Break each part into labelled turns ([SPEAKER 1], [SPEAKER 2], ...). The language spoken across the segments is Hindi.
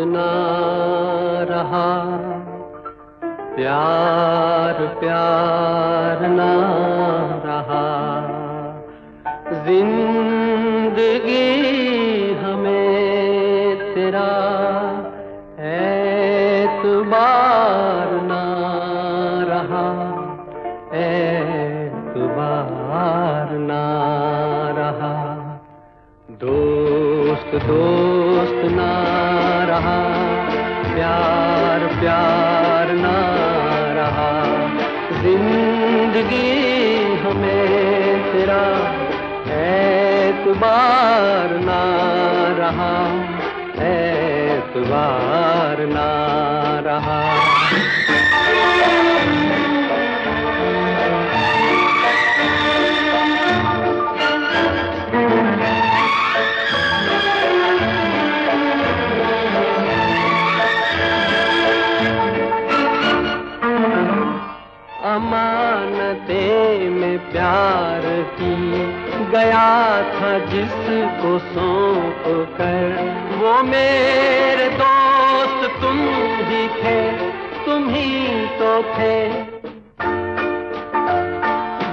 [SPEAKER 1] अपना रहा। प्यार प्यार ना रहा। ज़िंदगी हमें तेरा एतबार ना रहा। एतबार ना रहा। दो दोस्त दोस्त ना रहा, प्यार प्यार ना रहा। ज़िंदगी हमें तेरा एतबार ना रहा, एतबार ना रहा। प्यार की गया था जिसको सौंप कर। वो मेरे दोस्त तुम ही थे, तुम ही तो थे।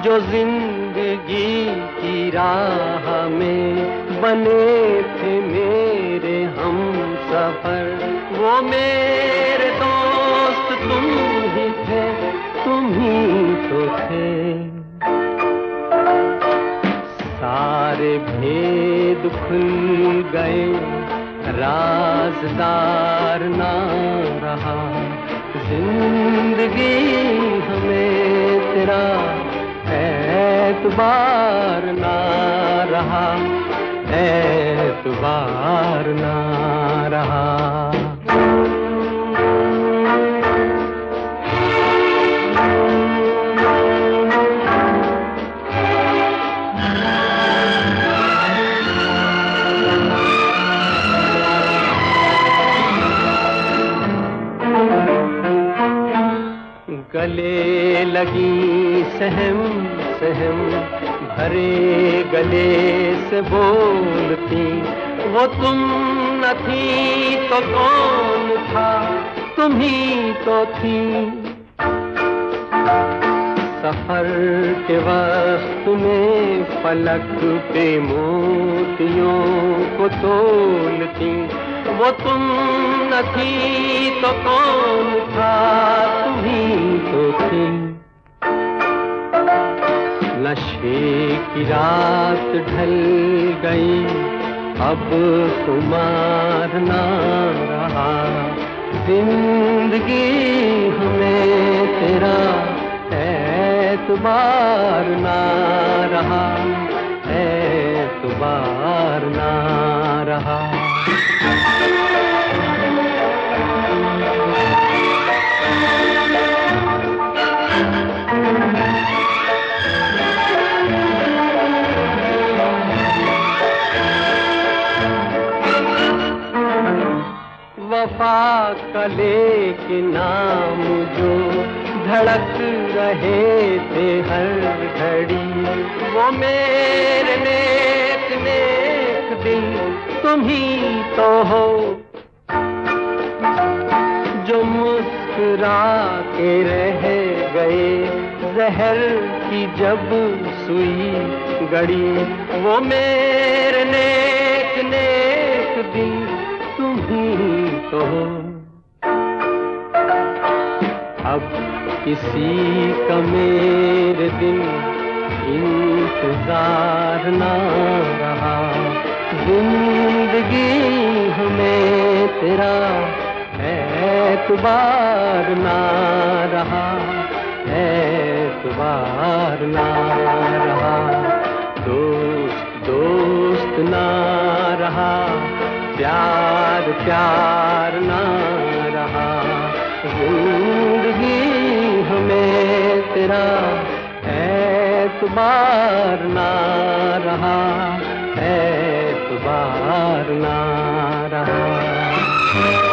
[SPEAKER 1] जो ज़िंदगी की राह में बने थे मेरे हम सफ़र। वो मेरे दोस्त राजदार ना रहा। ज़िंदगी हमें तेरा ऐतबार ना रहा। ऐतबार ना रहा। गले लगी सहम सहम। भरे गले से बोलती, वो तुम न थी तो कौन था? तुम ही तो थी। सफ़र के वक्त में पलक पे मोतियों को तोलती, वो तुम न थी तो कौन था? नशे की रात ढल गई। अब कुमार ना रहा। ज़िंदगी हमें तेरा एतबार ना रहा। एतबार ना रहा। वफा कले नाम जो धड़क रहे थे हर घड़ी। वो मेरे नेक नेक दिल तुम ही तो हो। जो मुस्कुरा के रह गए जहर की जब सुई गड़ी। वो मेरे नेक नेक दिल तुम ही तो हो। अब किसी का मेरे दिन इंतज़ार ना रहा। ज़िंदगी हमें तेरा एतबार ना रहा, एतबार ना रहा। दोस्त दोस्त ना रहा, प्यार प्यार ना ज़िंदगी हमें तेरा ऐतबार ना रहा ऐतबार ना रहा।